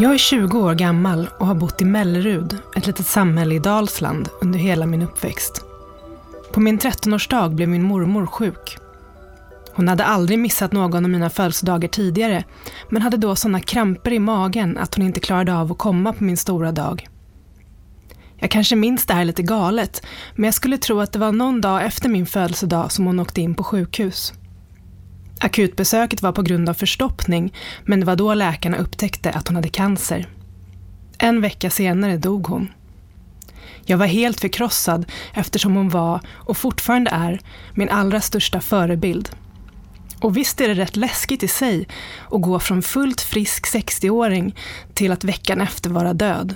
Jag är 20 år gammal och har bott i Mellerud, ett litet samhälle i Dalsland, under hela min uppväxt. På min 13-årsdag blev min mormor sjuk. Hon hade aldrig missat någon av mina födelsedagar tidigare, men hade då sådana kramper i magen att hon inte klarade av att komma på min stora dag. Jag kanske minns det här lite galet, men jag skulle tro att det var någon dag efter min födelsedag som hon åkte in på sjukhus. Akutbesöket var på grund av förstoppning, men det var då läkarna upptäckte att hon hade cancer. En vecka senare dog hon. Jag var helt förkrossad eftersom hon var, och fortfarande är, min allra största förebild. Och visst är det rätt läskigt i sig att gå från fullt frisk 60-åring till att veckan efter vara död.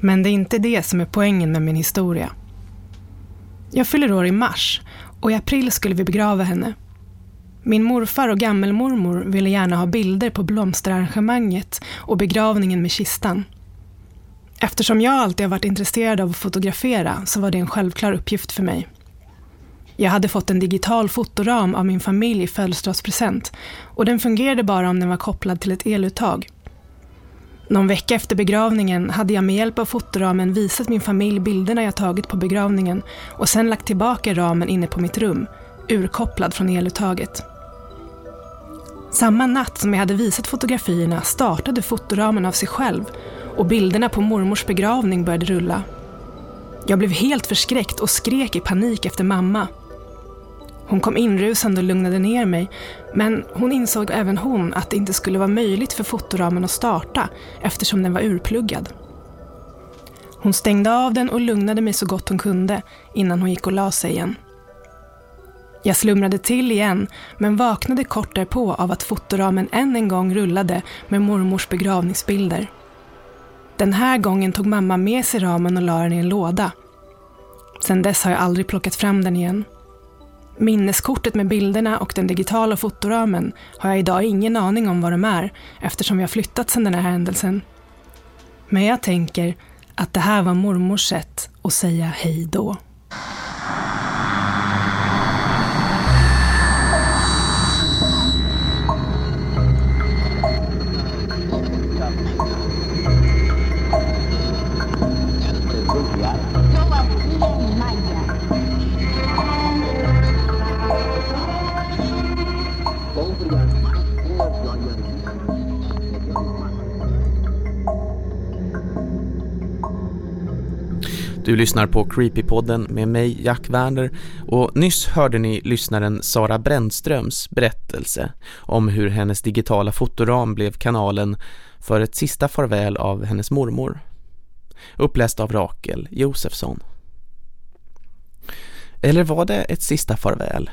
Men det är inte det som är poängen med min historia. Jag fyller år i mars och i april skulle vi begrava henne. Min morfar och gammelmormor ville gärna ha bilder på blomsterarrangemanget och begravningen med kistan. Eftersom jag alltid har varit intresserad av att fotografera så var det en självklar uppgift för mig. Jag hade fått en digital fotoram av min familj i födelsedagspresent och den fungerade bara om den var kopplad till ett eluttag. Någon vecka efter begravningen hade jag med hjälp av fotoramen visat min familj bilderna jag tagit på begravningen och sen lagt tillbaka ramen inne på mitt rum, urkopplad från eluttaget. Samma natt som jag hade visat fotografierna startade fotoramen av sig själv och bilderna på mormors begravning började rulla. Jag blev helt förskräckt och skrek i panik efter mamma. Hon kom inrusande och lugnade ner mig, men hon insåg även hon att det inte skulle vara möjligt för fotoramen att starta eftersom den var urpluggad. Hon stängde av den och lugnade mig så gott hon kunde innan hon gick och la sig igen. Jag slumrade till igen, men vaknade kort därpå av att fotoramen än en gång rullade med mormors begravningsbilder. Den här gången tog mamma med sig ramen och la den i en låda. Sedan dess har jag aldrig plockat fram den igen. Minneskortet med bilderna och den digitala fotoramen har jag idag ingen aning om vad de är eftersom vi har flyttat sedan den här händelsen. Men jag tänker att det här var mormors sätt att säga hej då. Du lyssnar på Creepypodden med mig Jack Werner och nyss hörde ni lyssnaren Sara Brändströms berättelse om hur hennes digitala fotoram blev kanalen för ett sista farväl av hennes mormor. Uppläst av Rakel Josefsson. Eller var det ett sista farväl?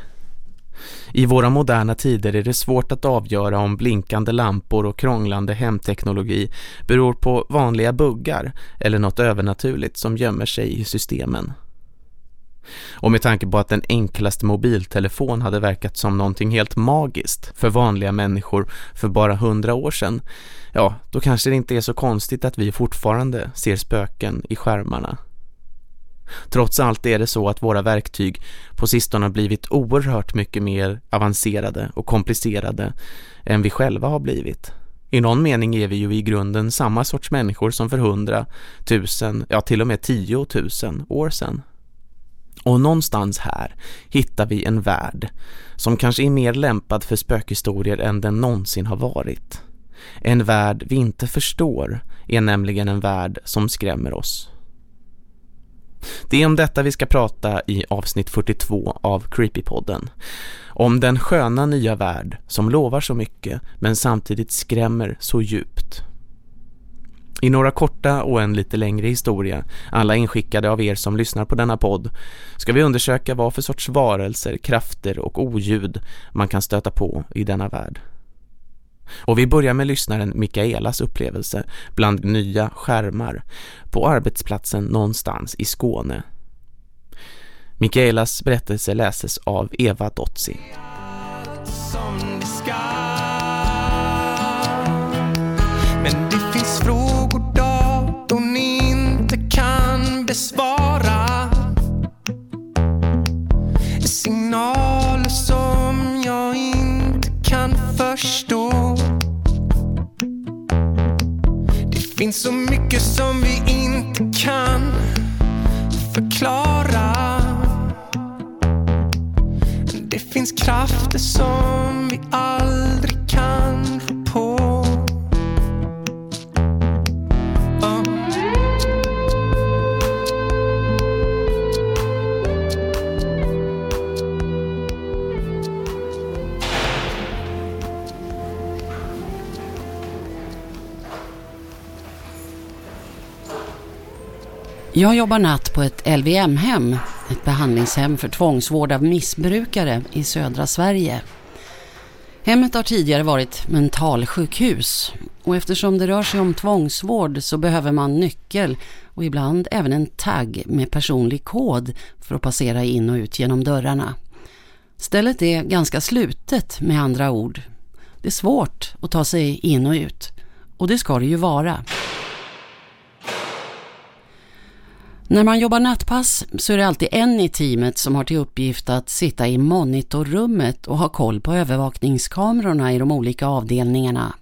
I våra moderna tider är det svårt att avgöra om blinkande lampor och krånglande hemteknologi beror på vanliga buggar eller något övernaturligt som gömmer sig i systemen. Och med tanke på att den enklaste mobiltelefon hade verkat som någonting helt magiskt för vanliga människor för bara hundra år sedan, ja, då kanske det inte är så konstigt att vi fortfarande ser spöken i skärmarna. Trots allt är det så att våra verktyg på sistone har blivit oerhört mycket mer avancerade och komplicerade än vi själva har blivit. I någon mening är vi ju i grunden samma sorts människor som för hundra, tusen, ja till och med tio tusen år sedan. Och någonstans här hittar vi en värld som kanske är mer lämpad för spökhistorier än den någonsin har varit. En värld vi inte förstår är nämligen en värld som skrämmer oss. Det är om detta vi ska prata i avsnitt 42 av Creepypodden. Om den sköna nya värld som lovar så mycket men samtidigt skrämmer så djupt. I några korta och en lite längre historia, alla inskickade av er som lyssnar på denna podd, ska vi undersöka vad för sorts varelser, krafter och oljud man kan stöta på i denna värld. Och vi börjar med lyssnaren Mikaelas upplevelse bland nya skärmar på arbetsplatsen någonstans i Skåne. Mikaelas berättelse läses av Eva Dotzi. Men det finns frågor datorn inte kan besvara Signaler som jag inte kan förstå finns så mycket som vi inte kan förklara. Det finns krafter som vi aldrig Jag jobbar natt på ett LVM-hem, ett behandlingshem för tvångsvård av missbrukare i södra Sverige. Hemmet har tidigare varit mentalsjukhus och eftersom det rör sig om tvångsvård så behöver man nyckel och ibland även en tagg med personlig kod för att passera in och ut genom dörrarna. Stället är ganska slutet med andra ord. Det är svårt att ta sig in och ut och det ska det ju vara. När man jobbar nattpass så är det alltid en i teamet som har till uppgift att sitta i monitorrummet och ha koll på övervakningskamerorna i de olika avdelningarna.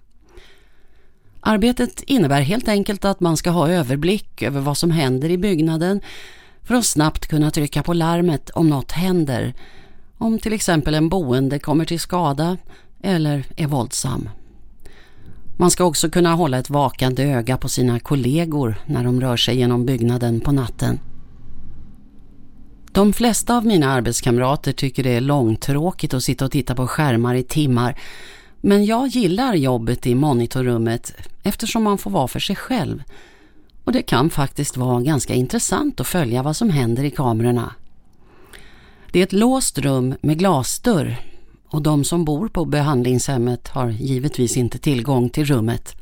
Arbetet innebär helt enkelt att man ska ha överblick över vad som händer i byggnaden för att snabbt kunna trycka på larmet om något händer. Om till exempel en boende kommer till skada eller är våldsam. Man ska också kunna hålla ett vakande öga på sina kollegor när de rör sig genom byggnaden på natten. De flesta av mina arbetskamrater tycker det är långtråkigt att sitta och titta på skärmar i timmar men jag gillar jobbet i monitorrummet eftersom man får vara för sig själv. Och det kan faktiskt vara ganska intressant att följa vad som händer i kamerorna. Det är ett låst rum med glasdörr och de som bor på behandlingshemmet har givetvis inte tillgång till rummet.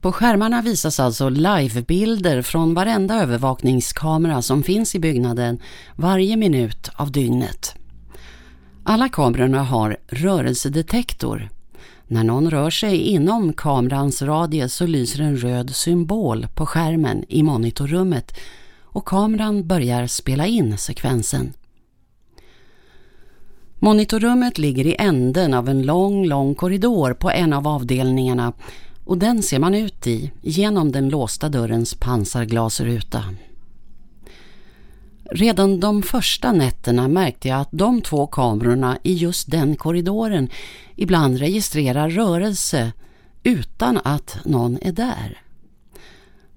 På skärmarna visas alltså livebilder från varenda övervakningskamera som finns i byggnaden varje minut av dygnet. Alla kamerorna har rörelsedetektor. När någon rör sig inom kamerans radie så lyser en röd symbol på skärmen i monitorrummet och kameran börjar spela in sekvensen. Monitorrummet ligger i änden av en lång, lång korridor på en av avdelningarna och den ser man ut i genom den låsta dörrens pansarglasruta. Redan de första nätterna märkte jag att de två kamerorna i just den korridoren ibland registrerar rörelse utan att någon är där.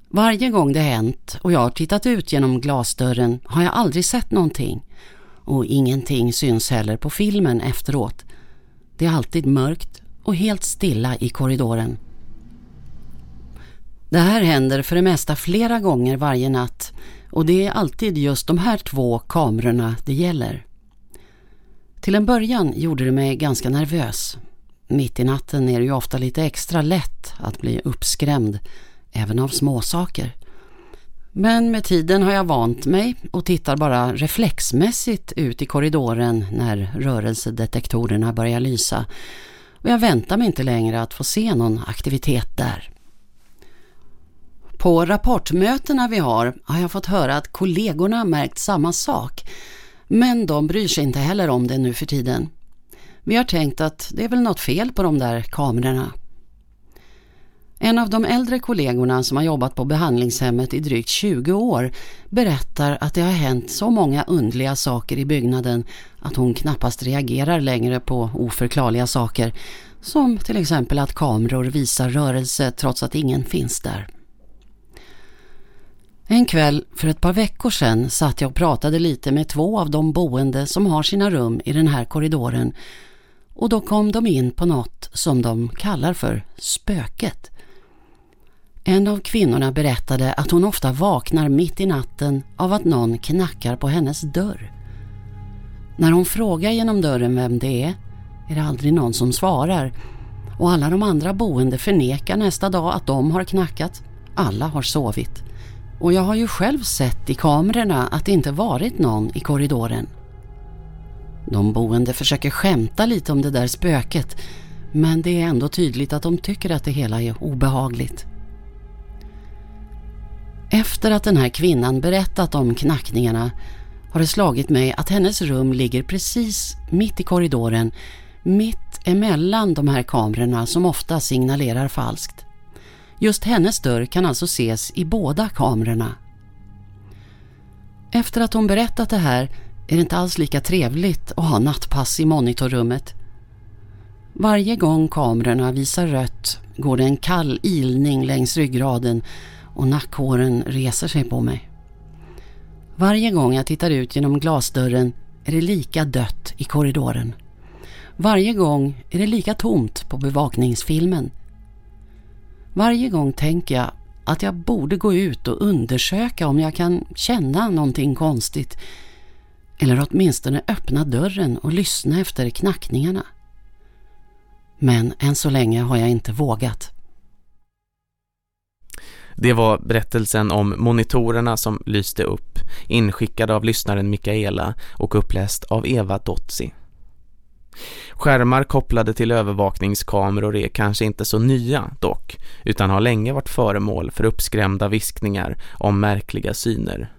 Varje gång det hänt och jag har tittat ut genom glasdörren har jag aldrig sett någonting och ingenting syns heller på filmen efteråt. Det är alltid mörkt och helt stilla i korridoren. Det här händer för det mesta flera gånger varje natt och det är alltid just de här två kamerorna det gäller. Till en början gjorde det mig ganska nervös. Mitt i natten är det ju ofta lite extra lätt att bli uppskrämd, även av småsaker. Men med tiden har jag vant mig och tittar bara reflexmässigt ut i korridoren när rörelsedetektorerna börjar lysa. Och jag väntar mig inte längre att få se någon aktivitet där. På rapportmötena vi har har jag fått höra att kollegorna märkt samma sak. Men de bryr sig inte heller om det nu för tiden. Vi har tänkt att det är väl något fel på de där kamerorna. En av de äldre kollegorna som har jobbat på behandlingshemmet i drygt 20 år berättar att det har hänt så många undliga saker i byggnaden att hon knappast reagerar längre på oförklarliga saker som till exempel att kameror visar rörelse trots att ingen finns där. En kväll för ett par veckor sedan satt jag och pratade lite med två av de boende som har sina rum i den här korridoren och då kom de in på något som de kallar för spöket. En av kvinnorna berättade att hon ofta vaknar mitt i natten av att någon knackar på hennes dörr. När hon frågar genom dörren vem det är, är det aldrig någon som svarar och alla de andra boende förnekar nästa dag att de har knackat. Alla har sovit. Och jag har ju själv sett i kamerorna att det inte varit någon i korridoren. De boende försöker skämta lite om det där spöket men det är ändå tydligt att de tycker att det hela är obehagligt. Efter att den här kvinnan berättat om knackningarna har det slagit mig att hennes rum ligger precis mitt i korridoren, mitt emellan de här kamerorna som ofta signalerar falskt. Just hennes dörr kan alltså ses i båda kamerorna. Efter att hon berättat det här är det inte alls lika trevligt att ha nattpass i monitorrummet. Varje gång kamerorna visar rött går det en kall ilning längs ryggraden och nackhåren reser sig på mig. Varje gång jag tittar ut genom glasdörren är det lika dött i korridoren. Varje gång är det lika tomt på bevakningsfilmen. Varje gång tänker jag att jag borde gå ut och undersöka om jag kan känna någonting konstigt eller åtminstone öppna dörren och lyssna efter knackningarna. Men än så länge har jag inte vågat. Det var berättelsen om monitorerna som lyste upp, inskickad av lyssnaren Mikaela och uppläst av Eva Dotzi. Skärmar kopplade till övervakningskameror är kanske inte så nya dock, utan har länge varit föremål för uppskrämda viskningar om märkliga syner.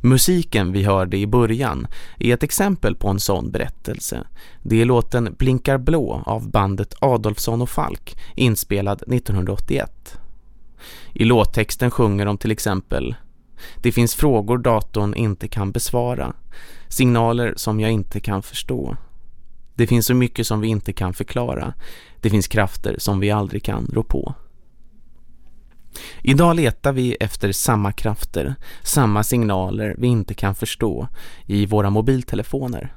Musiken vi hörde i början är ett exempel på en sån berättelse. Det är låten Blinkar blå av bandet Adolfsson och Falk, inspelad 1981. I låttexten sjunger de till exempel Det finns frågor datorn inte kan besvara. Signaler som jag inte kan förstå. Det finns så mycket som vi inte kan förklara. Det finns krafter som vi aldrig kan rå på. Idag letar vi efter samma krafter, samma signaler vi inte kan förstå i våra mobiltelefoner.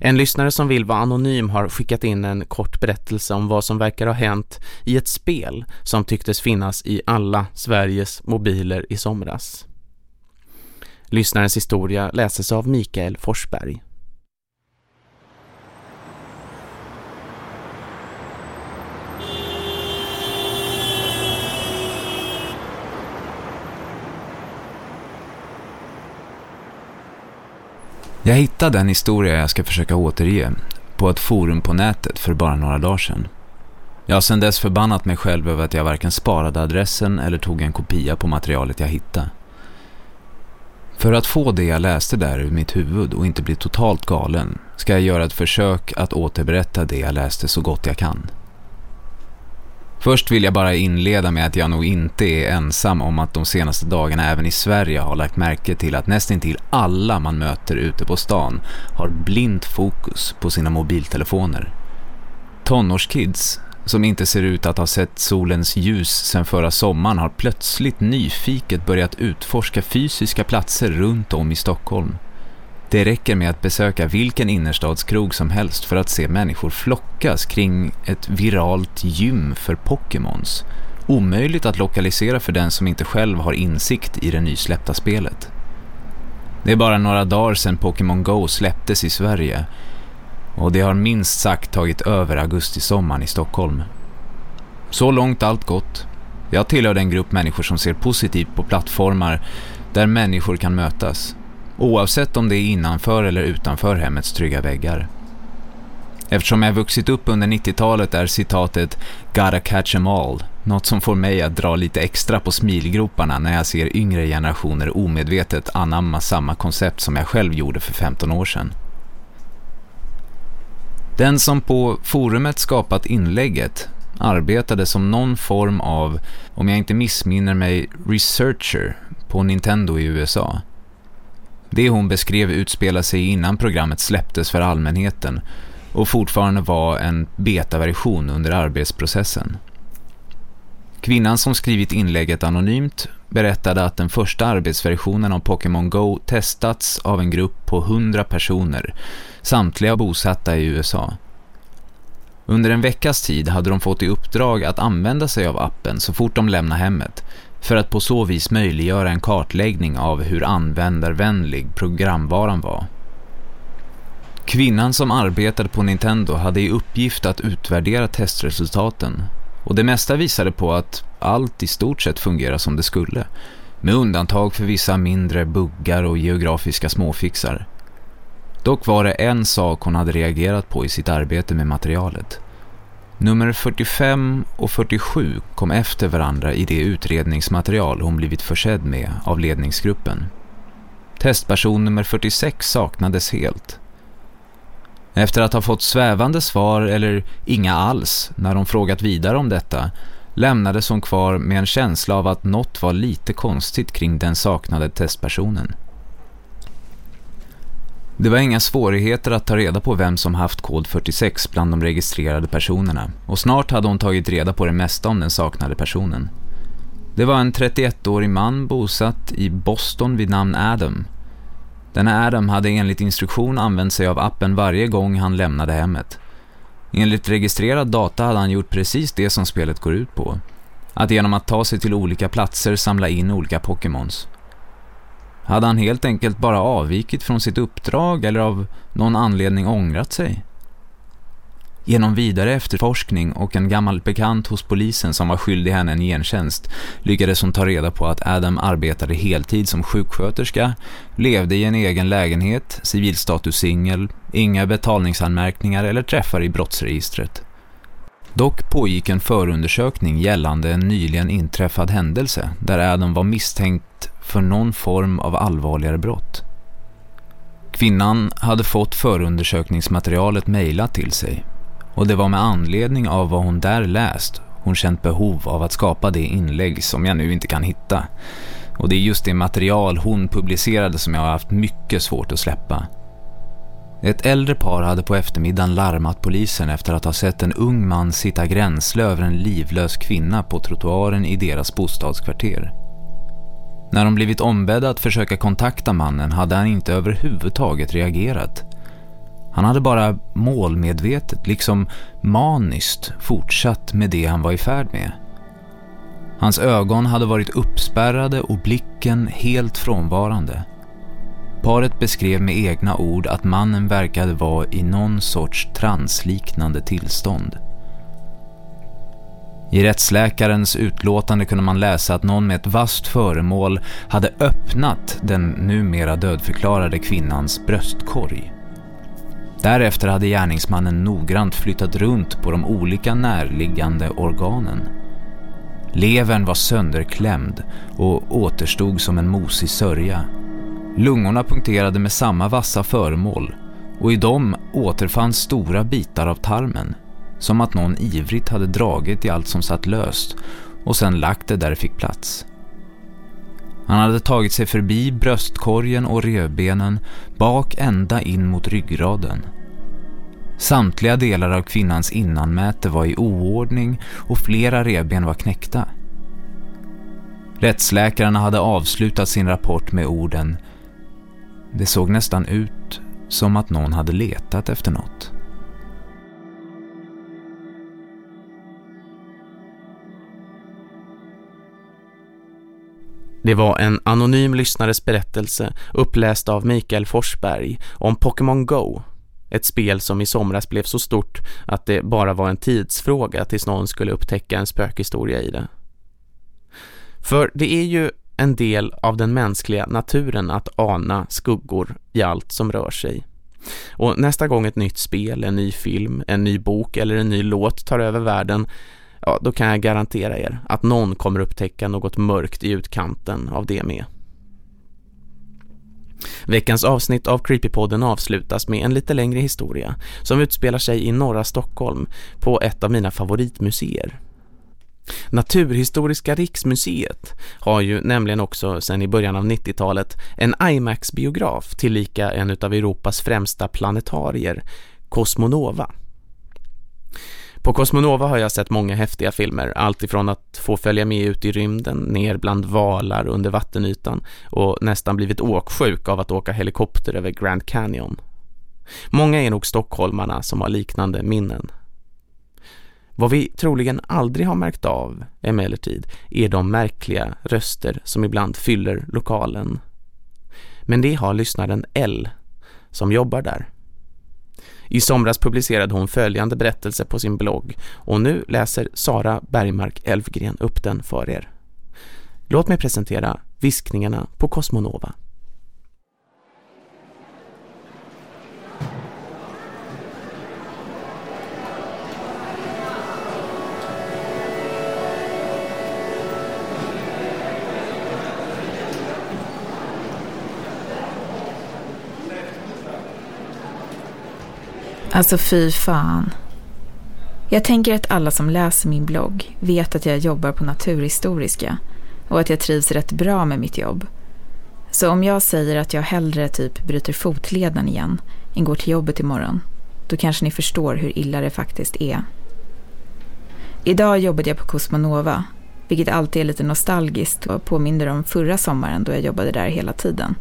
En lyssnare som vill vara anonym har skickat in en kort berättelse om vad som verkar ha hänt i ett spel som tycktes finnas i alla Sveriges mobiler i somras. Lyssnarens historia läses av Mikael Forsberg. Jag hittade en historia jag ska försöka återge på ett forum på nätet för bara några dagar sedan. Jag har sedan dess förbannat mig själv över att jag varken sparade adressen eller tog en kopia på materialet jag hittade. För att få det jag läste där ur mitt huvud och inte bli totalt galen ska jag göra ett försök att återberätta det jag läste så gott jag kan. Först vill jag bara inleda med att jag nog inte är ensam om att de senaste dagarna även i Sverige har lagt märke till att nästan till alla man möter ute på stan har blint fokus på sina mobiltelefoner. Tonårskids som inte ser ut att ha sett solens ljus sedan förra sommaren har plötsligt nyfiket börjat utforska fysiska platser runt om i Stockholm. Det räcker med att besöka vilken innerstadskrog som helst för att se människor flockas kring ett viralt gym för Pokémons. Omöjligt att lokalisera för den som inte själv har insikt i det nysläppta spelet. Det är bara några dagar sedan Pokémon Go släpptes i Sverige och det har minst sagt tagit över augustisommaren i Stockholm. Så långt allt gott. Jag tillhör den grupp människor som ser positivt på plattformar där människor kan mötas oavsett om det är innanför eller utanför hemmets trygga väggar. Eftersom jag vuxit upp under 90-talet är citatet “Gotta catch 'em all” något som får mig att dra lite extra på smilgroparna när jag ser yngre generationer omedvetet anamma samma koncept som jag själv gjorde för 15 år sedan. Den som på forumet skapat inlägget arbetade som någon form av, om jag inte missminner mig, researcher på Nintendo i USA- det hon beskrev utspelade sig innan programmet släpptes för allmänheten och fortfarande var en betaversion under arbetsprocessen. Kvinnan som skrivit inlägget anonymt berättade att den första arbetsversionen av Pokémon Go testats av en grupp på 100 personer, samtliga bosatta i USA. Under en veckas tid hade de fått i uppdrag att använda sig av appen så fort de lämnade hemmet för att på så vis möjliggöra en kartläggning av hur användarvänlig programvaran var. Kvinnan som arbetade på Nintendo hade i uppgift att utvärdera testresultaten och det mesta visade på att allt i stort sett fungerar som det skulle, med undantag för vissa mindre buggar och geografiska småfixar. Dock var det en sak hon hade reagerat på i sitt arbete med materialet. Nummer 45 och 47 kom efter varandra i det utredningsmaterial hon blivit försedd med av ledningsgruppen. Testperson nummer 46 saknades helt. Efter att ha fått svävande svar eller inga alls när hon frågat vidare om detta lämnades hon kvar med en känsla av att något var lite konstigt kring den saknade testpersonen. Det var inga svårigheter att ta reda på vem som haft kod 46 bland de registrerade personerna och snart hade hon tagit reda på det mesta om den saknade personen. Det var en 31-årig man bosatt i Boston vid namn Adam. Denna Adam hade enligt instruktion använt sig av appen varje gång han lämnade hemmet. Enligt registrerad data hade han gjort precis det som spelet går ut på. Att genom att ta sig till olika platser samla in olika Pokémons. Hade han helt enkelt bara avvikit från sitt uppdrag eller av någon anledning ångrat sig? Genom vidare efterforskning och en gammal bekant hos polisen som var skyldig henne en gentjänst lyckades hon ta reda på att Adam arbetade heltid som sjuksköterska, levde i en egen lägenhet, civilstatus singel, inga betalningsanmärkningar eller träffar i brottsregistret. Dock pågick en förundersökning gällande en nyligen inträffad händelse där Adam var misstänkt för någon form av allvarligare brott. Kvinnan hade fått förundersökningsmaterialet mejlat till sig och det var med anledning av vad hon där läst hon känt behov av att skapa det inlägg som jag nu inte kan hitta. Och det är just det material hon publicerade som jag har haft mycket svårt att släppa. Ett äldre par hade på eftermiddagen larmat polisen efter att ha sett en ung man sitta gränsle över en livlös kvinna på trottoaren i deras bostadskvarter. När de blivit ombedda att försöka kontakta mannen hade han inte överhuvudtaget reagerat. Han hade bara målmedvetet, liksom maniskt, fortsatt med det han var i färd med. Hans ögon hade varit uppspärrade och blicken helt frånvarande. Paret beskrev med egna ord att mannen verkade vara i någon sorts transliknande tillstånd. I rättsläkarens utlåtande kunde man läsa att någon med ett vast föremål hade öppnat den numera dödförklarade kvinnans bröstkorg. Därefter hade gärningsmannen noggrant flyttat runt på de olika närliggande organen. Levern var sönderklämd och återstod som en mosig sörja. Lungorna punkterade med samma vassa föremål och i dem återfanns stora bitar av tarmen. Som att någon ivrigt hade dragit i allt som satt löst och sen lagt det där det fick plats. Han hade tagit sig förbi bröstkorgen och revbenen bak ända in mot ryggraden. Samtliga delar av kvinnans innanmäte var i oordning och flera revben var knäckta. Rättsläkarna hade avslutat sin rapport med orden Det såg nästan ut som att någon hade letat efter något. Det var en anonym lyssnares berättelse uppläst av Mikael Forsberg om Pokémon Go. Ett spel som i somras blev så stort att det bara var en tidsfråga tills någon skulle upptäcka en spökhistoria i det. För det är ju en del av den mänskliga naturen att ana skuggor i allt som rör sig. Och nästa gång ett nytt spel, en ny film, en ny bok eller en ny låt tar över världen ja, då kan jag garantera er att någon kommer upptäcka något mörkt i utkanten av det med. Veckans avsnitt av Creepypodden avslutas med en lite längre historia som utspelar sig i norra Stockholm på ett av mina favoritmuseer. Naturhistoriska riksmuseet har ju nämligen också sedan i början av 90-talet en IMAX-biograf tillika en av Europas främsta planetarier, Cosmonova. På Cosmonova har jag sett många häftiga filmer, allt ifrån att få följa med ut i rymden, ner bland valar under vattenytan och nästan blivit åksjuk av att åka helikopter över Grand Canyon. Många är nog stockholmarna som har liknande minnen. Vad vi troligen aldrig har märkt av emellertid är de märkliga röster som ibland fyller lokalen. Men det har lyssnaren L som jobbar där. I somras publicerade hon följande berättelse på sin blogg och nu läser Sara Bergmark Elfgren upp den för er. Låt mig presentera viskningarna på Cosmonova. Alltså fy fan. Jag tänker att alla som läser min blogg vet att jag jobbar på Naturhistoriska och att jag trivs rätt bra med mitt jobb. Så om jag säger att jag hellre typ bryter fotleden igen än går till jobbet imorgon, då kanske ni förstår hur illa det faktiskt är. Idag jobbade jag på Cosmonova, vilket alltid är lite nostalgiskt och påminner om förra sommaren då jag jobbade där hela tiden.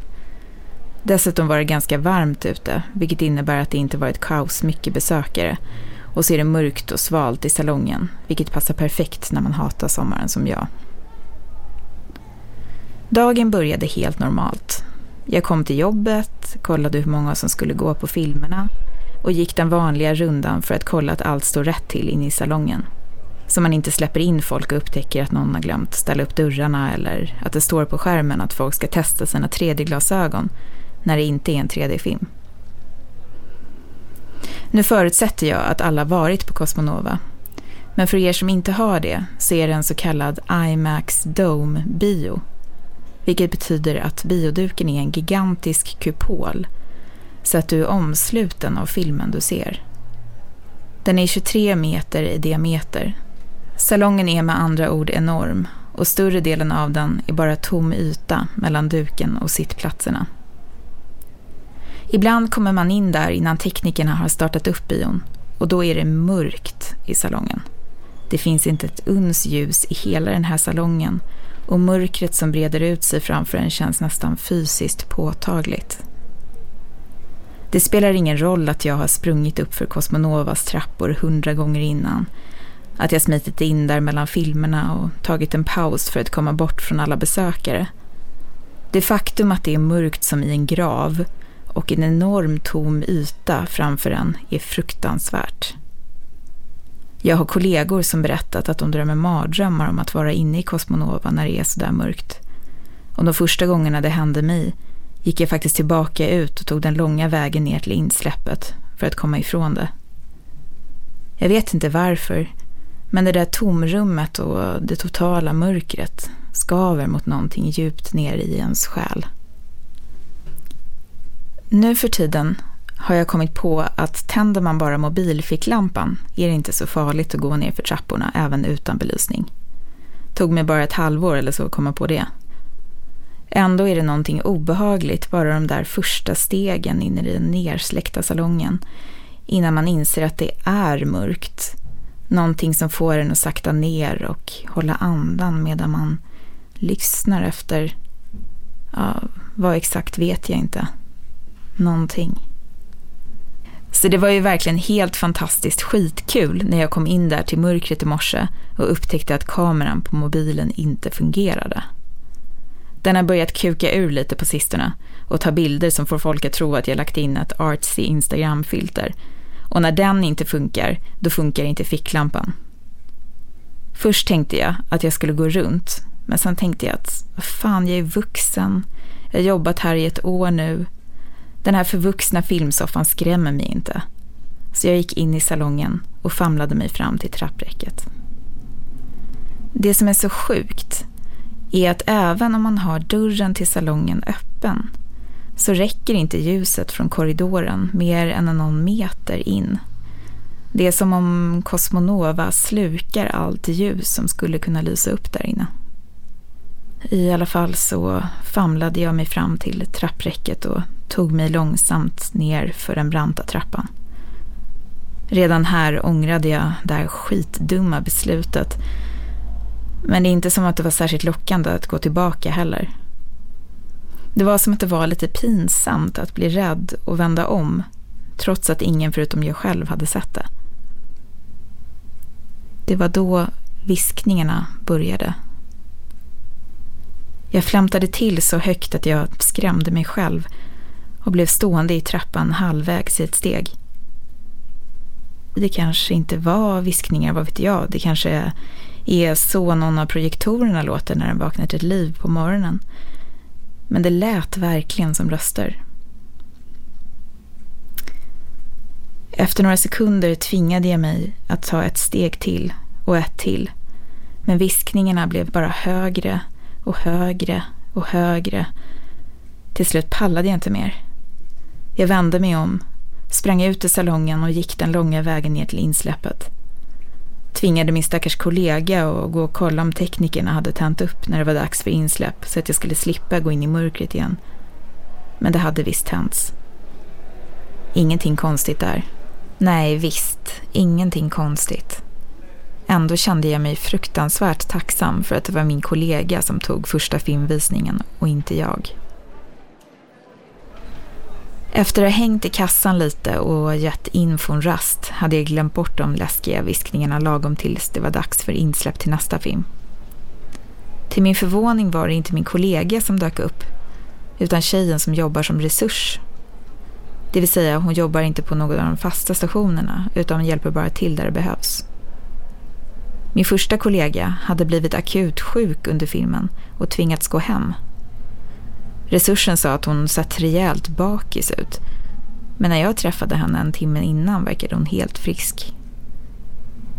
Dessutom var det ganska varmt ute, vilket innebär att det inte varit kaos mycket besökare. Och så är det mörkt och svalt i salongen, vilket passar perfekt när man hatar sommaren som jag. Dagen började helt normalt. Jag kom till jobbet, kollade hur många som skulle gå på filmerna och gick den vanliga rundan för att kolla att allt står rätt till inne i salongen. Så man inte släpper in folk och upptäcker att någon har glömt ställa upp dörrarna eller att det står på skärmen att folk ska testa sina 3D-glasögon när det inte är en 3D-film. Nu förutsätter jag att alla varit på Cosmonova. Men för er som inte har det så är det en så kallad IMAX Dome bio. Vilket betyder att bioduken är en gigantisk kupol så att du är omsluten av filmen du ser. Den är 23 meter i diameter. Salongen är med andra ord enorm och större delen av den är bara tom yta mellan duken och sittplatserna. Ibland kommer man in där innan teknikerna har startat upp bion och då är det mörkt i salongen. Det finns inte ett uns ljus i hela den här salongen och mörkret som breder ut sig framför en känns nästan fysiskt påtagligt. Det spelar ingen roll att jag har sprungit upp för Cosmonovas trappor hundra gånger innan. Att jag smitit in där mellan filmerna och tagit en paus för att komma bort från alla besökare. Det faktum att det är mörkt som i en grav och en enorm tom yta framför en är fruktansvärt. Jag har kollegor som berättat att de drömmer mardrömmar om att vara inne i Cosmonova när det är sådär mörkt. Och de första gångerna det hände mig gick jag faktiskt tillbaka ut och tog den långa vägen ner till insläppet för att komma ifrån det. Jag vet inte varför, men det där tomrummet och det totala mörkret skaver mot någonting djupt ner i ens själ. Nu för tiden har jag kommit på att tänder man bara mobilficklampan är det inte så farligt att gå ner för trapporna även utan belysning. Tog mig bara ett halvår eller så att komma på det. Ändå är det någonting obehagligt bara de där första stegen in i den nersläckta salongen innan man inser att det är mörkt. Någonting som får en att sakta ner och hålla andan medan man lyssnar efter, ja, vad exakt vet jag inte någonting. Så det var ju verkligen helt fantastiskt skitkul när jag kom in där till mörkret i morse och upptäckte att kameran på mobilen inte fungerade. Den har börjat kuka ur lite på sistone och ta bilder som får folk att tro att jag lagt in ett artsy Instagram-filter. Och när den inte funkar, då funkar inte ficklampan. Först tänkte jag att jag skulle gå runt, men sen tänkte jag att vad fan, jag är vuxen. Jag har jobbat här i ett år nu. Den här förvuxna filmsoffan skrämmer mig inte. Så jag gick in i salongen och famlade mig fram till trappräcket. Det som är så sjukt är att även om man har dörren till salongen öppen så räcker inte ljuset från korridoren mer än någon meter in. Det är som om Cosmonova slukar allt ljus som skulle kunna lysa upp där inne. I alla fall så famlade jag mig fram till trappräcket och tog mig långsamt ner för den branta trappan. Redan här ångrade jag det här skitdumma beslutet. Men det är inte som att det var särskilt lockande att gå tillbaka heller. Det var som att det var lite pinsamt att bli rädd och vända om, trots att ingen förutom jag själv hade sett det. Det var då viskningarna började. Jag flämtade till så högt att jag skrämde mig själv och blev stående i trappan halvvägs i ett steg. Det kanske inte var viskningar, vad vet jag. Det kanske är så någon av projektorerna låter när den vaknar till liv på morgonen. Men det lät verkligen som röster. Efter några sekunder tvingade jag mig att ta ett steg till och ett till. Men viskningarna blev bara högre och högre och högre. Till slut pallade jag inte mer. Jag vände mig om, sprang ut i salongen och gick den långa vägen ner till insläppet. Tvingade min stackars kollega att gå och kolla om teknikerna hade tänt upp när det var dags för insläpp så att jag skulle slippa gå in i mörkret igen. Men det hade visst tänts. Ingenting konstigt där. Nej, visst. Ingenting konstigt. Ändå kände jag mig fruktansvärt tacksam för att det var min kollega som tog första filmvisningen och inte jag. Efter att ha hängt i kassan lite och gett infon rast hade jag glömt bort de läskiga viskningarna lagom tills det var dags för insläpp till nästa film. Till min förvåning var det inte min kollega som dök upp utan tjejen som jobbar som resurs. Det vill säga hon jobbar inte på någon av de fasta stationerna utan hjälper bara till där det behövs. Min första kollega hade blivit akut sjuk under filmen och tvingats gå hem. Resursen sa att hon sett rejält bakis ut. Men när jag träffade henne en timme innan verkade hon helt frisk.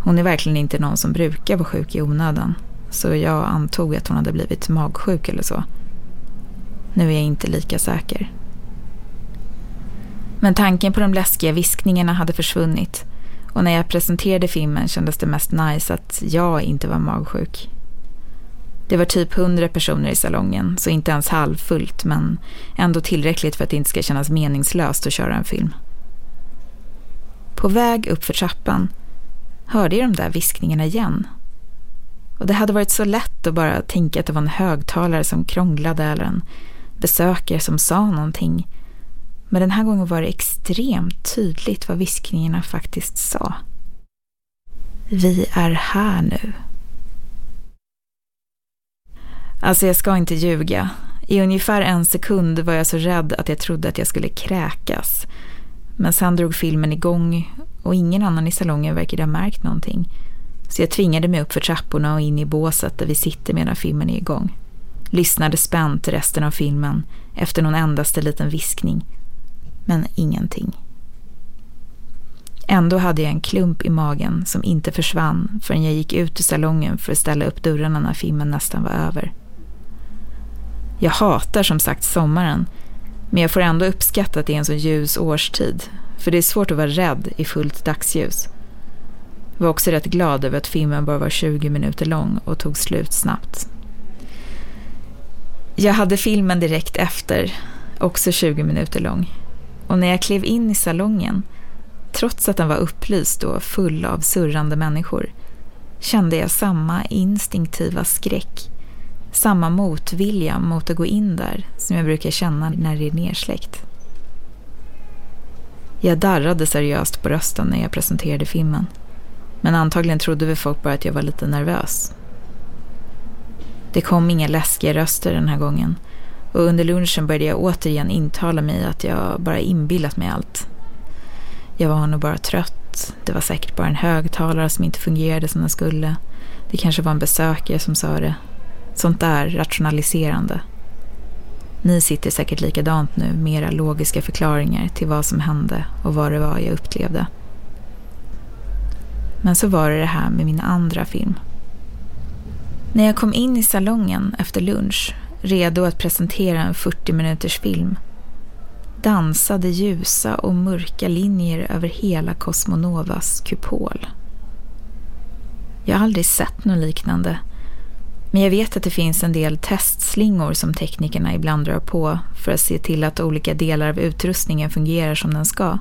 Hon är verkligen inte någon som brukar vara sjuk i onödan. Så jag antog att hon hade blivit magsjuk eller så. Nu är jag inte lika säker. Men tanken på de läskiga viskningarna hade försvunnit och när jag presenterade filmen kändes det mest nice att jag inte var magsjuk. Det var typ hundra personer i salongen, så inte ens halvfullt men ändå tillräckligt för att det inte ska kännas meningslöst att köra en film. På väg upp för trappan hörde jag de där viskningarna igen. Och det hade varit så lätt att bara tänka att det var en högtalare som krånglade eller en besökare som sa någonting. Men den här gången var det extremt tydligt vad viskningarna faktiskt sa. Vi är här nu. Alltså jag ska inte ljuga. I ungefär en sekund var jag så rädd att jag trodde att jag skulle kräkas. Men sen drog filmen igång och ingen annan i salongen verkade ha märkt någonting. Så jag tvingade mig upp för trapporna och in i båset där vi sitter medan filmen är igång. Lyssnade spänt resten av filmen efter någon endaste liten viskning. Men ingenting. Ändå hade jag en klump i magen som inte försvann förrän jag gick ut ur salongen för att ställa upp dörrarna när filmen nästan var över. Jag hatar som sagt sommaren, men jag får ändå uppskatta att det är en så ljus årstid, för det är svårt att vara rädd i fullt dagsljus. Jag var också rätt glad över att filmen bara var 20 minuter lång och tog slut snabbt. Jag hade filmen direkt efter, också 20 minuter lång. Och när jag klev in i salongen, trots att den var upplyst och full av surrande människor, kände jag samma instinktiva skräck samma motvilja mot att gå in där som jag brukar känna när det är nersläckt. Jag darrade seriöst på rösten när jag presenterade filmen. Men antagligen trodde väl folk bara att jag var lite nervös. Det kom inga läskiga röster den här gången och under lunchen började jag återigen intala mig att jag bara inbillat mig allt. Jag var nog bara trött. Det var säkert bara en högtalare som inte fungerade som den skulle. Det kanske var en besökare som sa det. Sånt där rationaliserande. Ni sitter säkert likadant nu med era logiska förklaringar till vad som hände och vad det var jag upplevde. Men så var det det här med min andra film. När jag kom in i salongen efter lunch, redo att presentera en 40 minuters film, dansade ljusa och mörka linjer över hela Cosmonovas kupol. Jag har aldrig sett något liknande men jag vet att det finns en del testslingor som teknikerna ibland drar på för att se till att olika delar av utrustningen fungerar som den ska.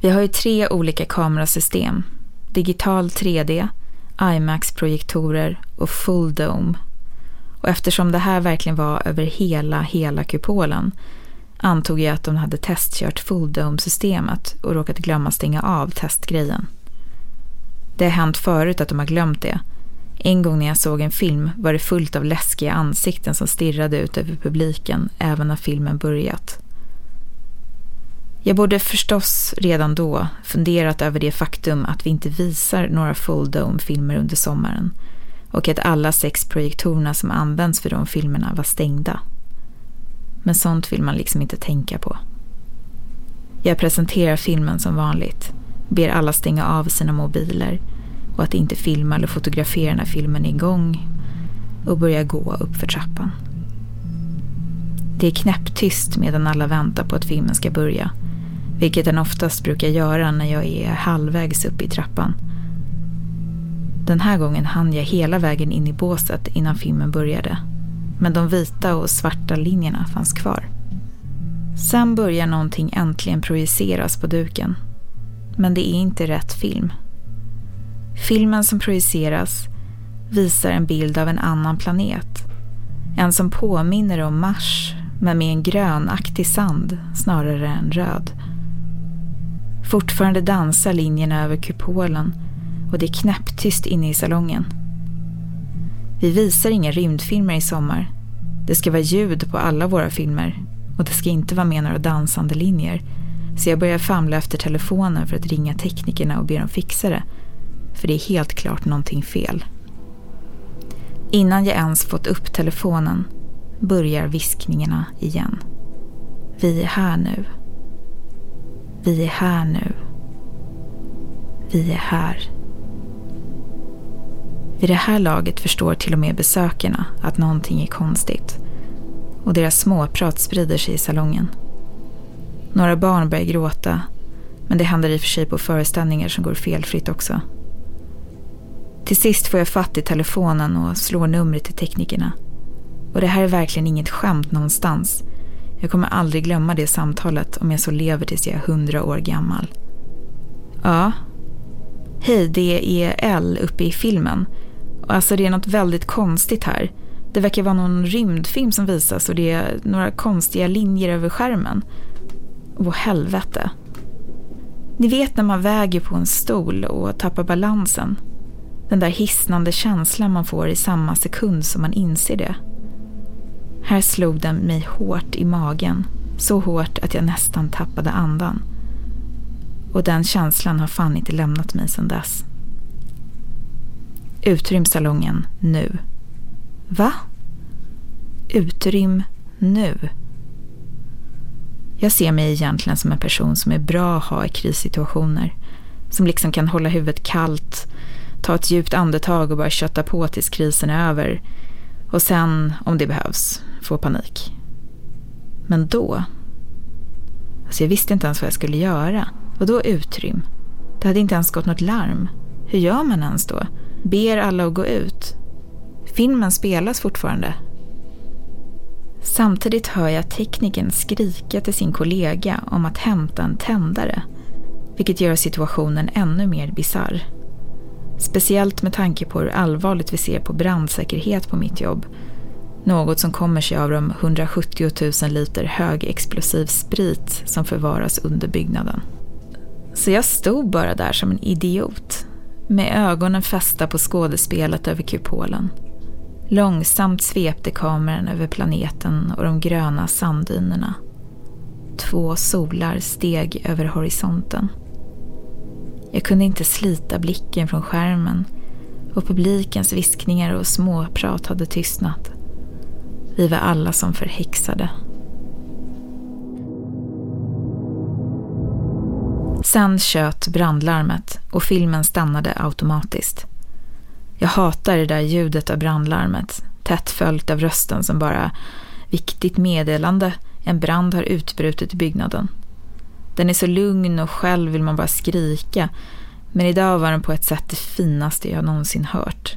Vi har ju tre olika kamerasystem. Digital 3D, IMAX-projektorer och Full Dome. Och eftersom det här verkligen var över hela, hela kupolen antog jag att de hade testkört Full Dome-systemet och råkat glömma stänga av testgrejen. Det har hänt förut att de har glömt det en gång när jag såg en film var det fullt av läskiga ansikten som stirrade ut över publiken även när filmen börjat. Jag borde förstås redan då funderat över det faktum att vi inte visar några full dome-filmer under sommaren och att alla sex projektorerna som används för de filmerna var stängda. Men sånt vill man liksom inte tänka på. Jag presenterar filmen som vanligt, ber alla stänga av sina mobiler och att inte filma eller fotografera när filmen är igång och börjar gå upp för trappan. Det är knäpptyst medan alla väntar på att filmen ska börja, vilket den oftast brukar göra när jag är halvvägs upp i trappan. Den här gången hann jag hela vägen in i båset innan filmen började. Men de vita och svarta linjerna fanns kvar. Sen börjar någonting äntligen projiceras på duken. Men det är inte rätt film. Filmen som projiceras visar en bild av en annan planet. En som påminner om Mars, men med en grönaktig sand snarare än röd. Fortfarande dansar linjerna över kupolen och det är knäpptyst inne i salongen. Vi visar inga rymdfilmer i sommar. Det ska vara ljud på alla våra filmer och det ska inte vara med några dansande linjer. Så jag börjar famla efter telefonen för att ringa teknikerna och be dem fixa det. För det är helt klart någonting fel. Innan jag ens fått upp telefonen börjar viskningarna igen. Vi är här nu. Vi är här nu. Vi är här. Vid det här laget förstår till och med besökarna att någonting är konstigt. Och deras småprat sprider sig i salongen. Några barn börjar gråta, men det händer i och för sig på föreställningar som går felfritt också. Till sist får jag fatt i telefonen och slår numret till teknikerna. Och det här är verkligen inget skämt någonstans. Jag kommer aldrig glömma det samtalet om jag så lever tills jag är hundra år gammal. Ja. Hej, det är L uppe i filmen. Alltså det är något väldigt konstigt här. Det verkar vara någon rymdfilm som visas och det är några konstiga linjer över skärmen. Åh helvete. Ni vet när man väger på en stol och tappar balansen. Den där hisnande känslan man får i samma sekund som man inser det. Här slog den mig hårt i magen. Så hårt att jag nästan tappade andan. Och den känslan har fan inte lämnat mig sedan dess. Utrym salongen nu. Va? Utrym nu. Jag ser mig egentligen som en person som är bra att ha i krissituationer. Som liksom kan hålla huvudet kallt, ta ett djupt andetag och bara kötta på tills krisen är över. Och sen, om det behövs, få panik. Men då? Alltså jag visste inte ens vad jag skulle göra. Och då utrym? Det hade inte ens gått något larm. Hur gör man ens då? Ber alla att gå ut? Filmen spelas fortfarande. Samtidigt hör jag tekniken skrika till sin kollega om att hämta en tändare. Vilket gör situationen ännu mer bizarr. Speciellt med tanke på hur allvarligt vi ser på brandsäkerhet på mitt jobb. Något som kommer sig av de 170 000 liter högexplosiv sprit som förvaras under byggnaden. Så jag stod bara där som en idiot. Med ögonen fästa på skådespelet över kupolen. Långsamt svepte kameran över planeten och de gröna sanddynerna. Två solar steg över horisonten. Jag kunde inte slita blicken från skärmen och publikens viskningar och småprat hade tystnat. Vi var alla som förhäxade. Sen tjöt brandlarmet och filmen stannade automatiskt. Jag hatar det där ljudet av brandlarmet, tätt följt av rösten som bara Viktigt meddelande, en brand har utbrutit i byggnaden. Den är så lugn och själv vill man bara skrika. Men idag var den på ett sätt det finaste jag någonsin hört.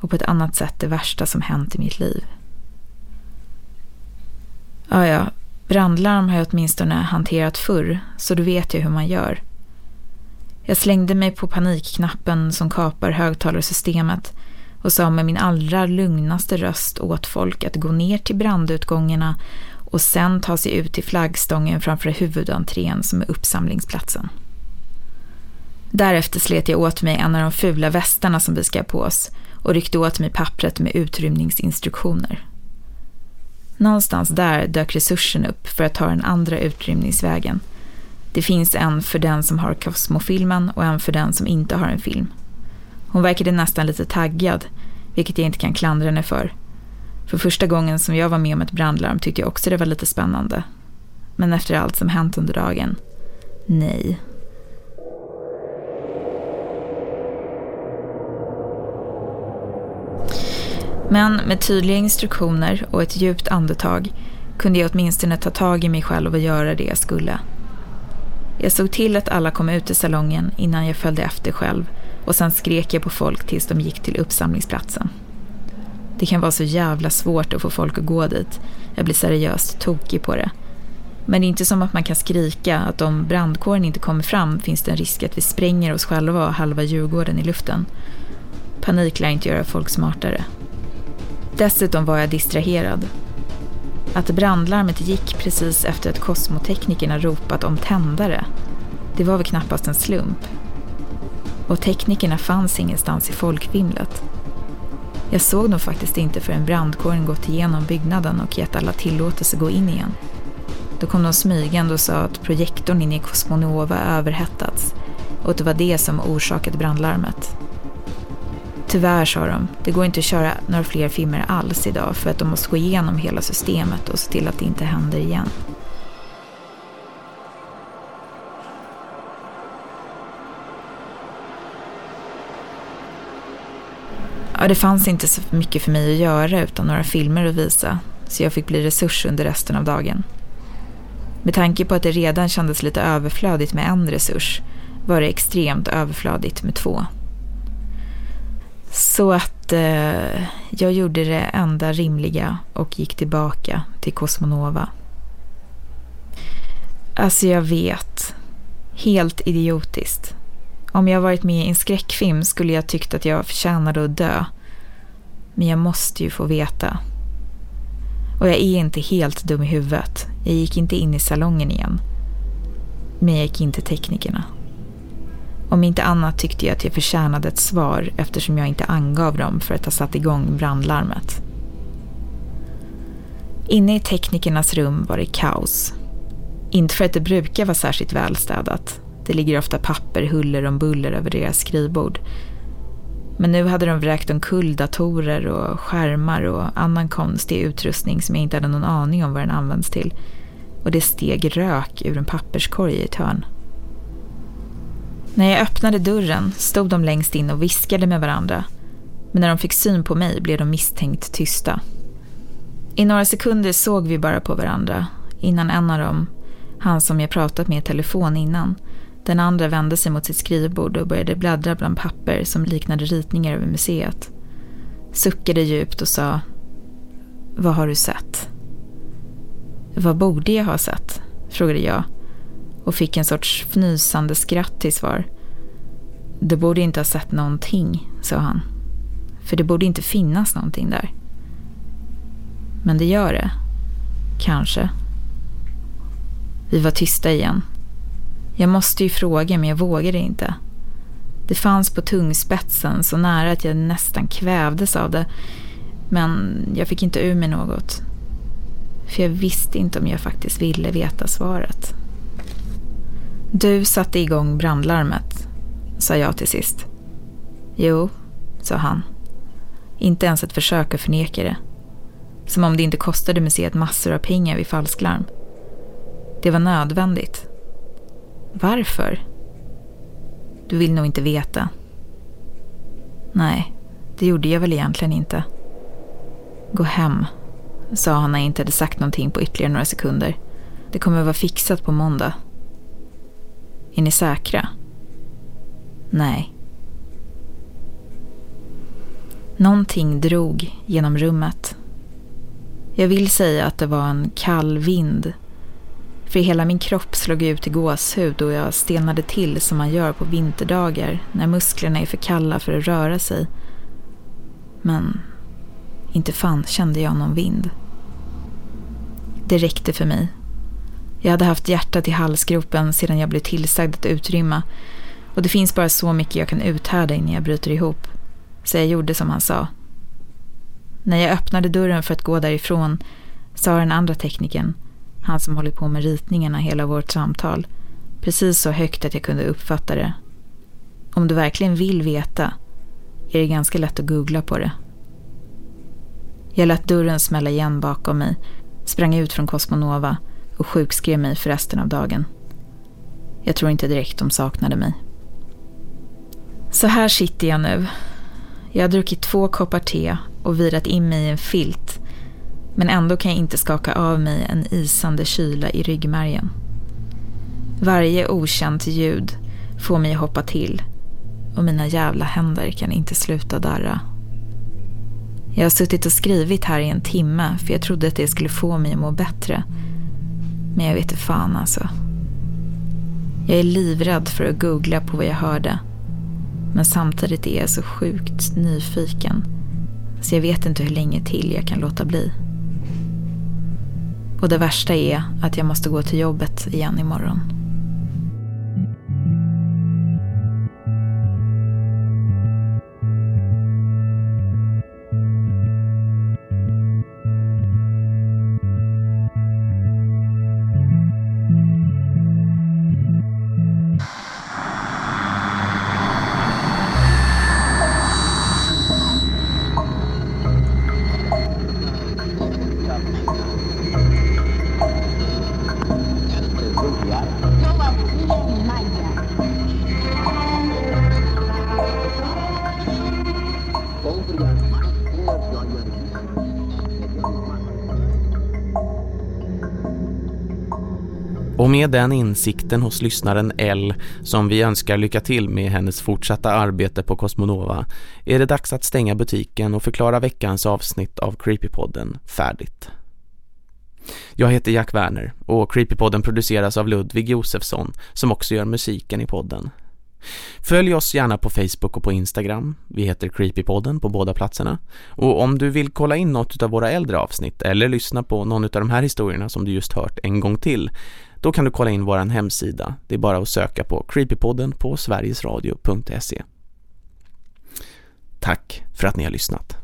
Och på ett annat sätt det värsta som hänt i mitt liv. Ja, ja, brandlarm har jag åtminstone hanterat förr, så då vet jag hur man gör. Jag slängde mig på panikknappen som kapar högtalarsystemet och sa med min allra lugnaste röst åt folk att gå ner till brandutgångarna och sen ta sig ut till flaggstången framför huvudentrén som är uppsamlingsplatsen. Därefter slet jag åt mig en av de fula västarna som vi ska på oss och ryckte åt mig pappret med utrymningsinstruktioner. Någonstans där dök resursen upp för att ta den andra utrymningsvägen. Det finns en för den som har Cosmo-filmen och en för den som inte har en film. Hon verkade nästan lite taggad, vilket jag inte kan klandra henne för. För första gången som jag var med om ett brandlarm tyckte jag också det var lite spännande. Men efter allt som hänt under dagen, nej. Men med tydliga instruktioner och ett djupt andetag kunde jag åtminstone ta tag i mig själv och göra det jag skulle. Jag såg till att alla kom ut i salongen innan jag följde efter själv och sen skrek jag på folk tills de gick till uppsamlingsplatsen. Det kan vara så jävla svårt att få folk att gå dit. Jag blir seriöst tokig på det. Men det är inte som att man kan skrika att om brandkåren inte kommer fram finns det en risk att vi spränger oss själva och halva Djurgården i luften. Panik lär inte göra folk smartare. Dessutom var jag distraherad. Att brandlarmet gick precis efter att kosmoteknikerna ropat om tändare, det var väl knappast en slump. Och teknikerna fanns ingenstans i folkvimlet. Jag såg dem faktiskt inte förrän brandkåren gått igenom byggnaden och gett alla tillåtelse gå in igen. Då kom de smygande och sa att projektorn inne i Cosmonova överhettats och att det var det som orsakade brandlarmet. Tyvärr, sa de, det går inte att köra några fler filmer alls idag för att de måste gå igenom hela systemet och se till att det inte händer igen. Ja, det fanns inte så mycket för mig att göra utan några filmer att visa, så jag fick bli resurs under resten av dagen. Med tanke på att det redan kändes lite överflödigt med en resurs var det extremt överflödigt med två. Så att eh, jag gjorde det enda rimliga och gick tillbaka till Cosmonova. Alltså jag vet. Helt idiotiskt. Om jag varit med i en skräckfilm skulle jag tyckt att jag förtjänade att dö. Men jag måste ju få veta. Och jag är inte helt dum i huvudet. Jag gick inte in i salongen igen. Men jag gick in till teknikerna. Om inte annat tyckte jag att jag förtjänade ett svar eftersom jag inte angav dem för att ha satt igång brandlarmet. Inne i teknikernas rum var det kaos. Inte för att det brukar vara särskilt välstädat. Det ligger ofta papper huller om buller över deras skrivbord. Men nu hade de vräkt omkull datorer och skärmar och annan konstig utrustning som jag inte hade någon aning om vad den används till. Och det steg rök ur en papperskorg i ett hörn. När jag öppnade dörren stod de längst in och viskade med varandra. Men när de fick syn på mig blev de misstänkt tysta. I några sekunder såg vi bara på varandra innan en av dem, han som jag pratat med i telefon innan, den andra vände sig mot sitt skrivbord och började bläddra bland papper som liknade ritningar över museet. Suckade djupt och sa Vad har du sett? Vad borde jag ha sett? frågade jag och fick en sorts fnysande skratt till svar. Du borde inte ha sett någonting, sa han. För det borde inte finnas någonting där. Men det gör det. Kanske. Vi var tysta igen. Jag måste ju fråga men jag vågade inte. Det fanns på tungspetsen så nära att jag nästan kvävdes av det. Men jag fick inte ur mig något. För jag visste inte om jag faktiskt ville veta svaret. Du satte igång brandlarmet, sa jag till sist. Jo, sa han. Inte ens ett försök att förneka det. Som om det inte kostade museet massor av pengar vid falsklarm. Det var nödvändigt. Varför? Du vill nog inte veta. Nej, det gjorde jag väl egentligen inte. Gå hem, sa han när jag inte hade sagt någonting på ytterligare några sekunder. Det kommer att vara fixat på måndag. Är ni säkra? Nej. Någonting drog genom rummet. Jag vill säga att det var en kall vind. För hela min kropp slog ut i gåshud och jag stelnade till som man gör på vinterdagar när musklerna är för kalla för att röra sig. Men inte fan kände jag någon vind. Det räckte för mig jag hade haft hjärtat i halsgropen sedan jag blev tillsagd att utrymma och det finns bara så mycket jag kan uthärda innan jag bryter ihop. Så jag gjorde som han sa. När jag öppnade dörren för att gå därifrån sa den andra tekniken, han som hållit på med ritningarna hela vårt samtal, precis så högt att jag kunde uppfatta det. Om du verkligen vill veta är det ganska lätt att googla på det. Jag lät dörren smälla igen bakom mig, sprang ut från Cosmonova och sjukskrev mig för resten av dagen. Jag tror inte direkt de saknade mig. Så här sitter jag nu. Jag har druckit två koppar te och virat in mig i en filt. Men ändå kan jag inte skaka av mig en isande kyla i ryggmärgen. Varje okänt ljud får mig att hoppa till. och mina jävla händer kan inte sluta darra. Jag har suttit och skrivit här i en timme för jag trodde att det skulle få mig att må bättre. Men jag vet inte fan alltså. Jag är livrädd för att googla på vad jag hörde. Men samtidigt är jag så sjukt nyfiken. Så jag vet inte hur länge till jag kan låta bli. Och det värsta är att jag måste gå till jobbet igen imorgon. Med den insikten hos lyssnaren L som vi önskar lycka till med hennes fortsatta arbete på Cosmonova är det dags att stänga butiken och förklara veckans avsnitt av Creepypodden färdigt. Jag heter Jack Werner och Creepypodden produceras av Ludvig Josefsson som också gör musiken i podden. Följ oss gärna på Facebook och på Instagram. Vi heter Creepypodden på båda platserna. Och om du vill kolla in något av våra äldre avsnitt eller lyssna på någon av de här historierna som du just hört en gång till då kan du kolla in vår hemsida. Det är bara att söka på Creepypodden på sverigesradio.se. Tack för att ni har lyssnat.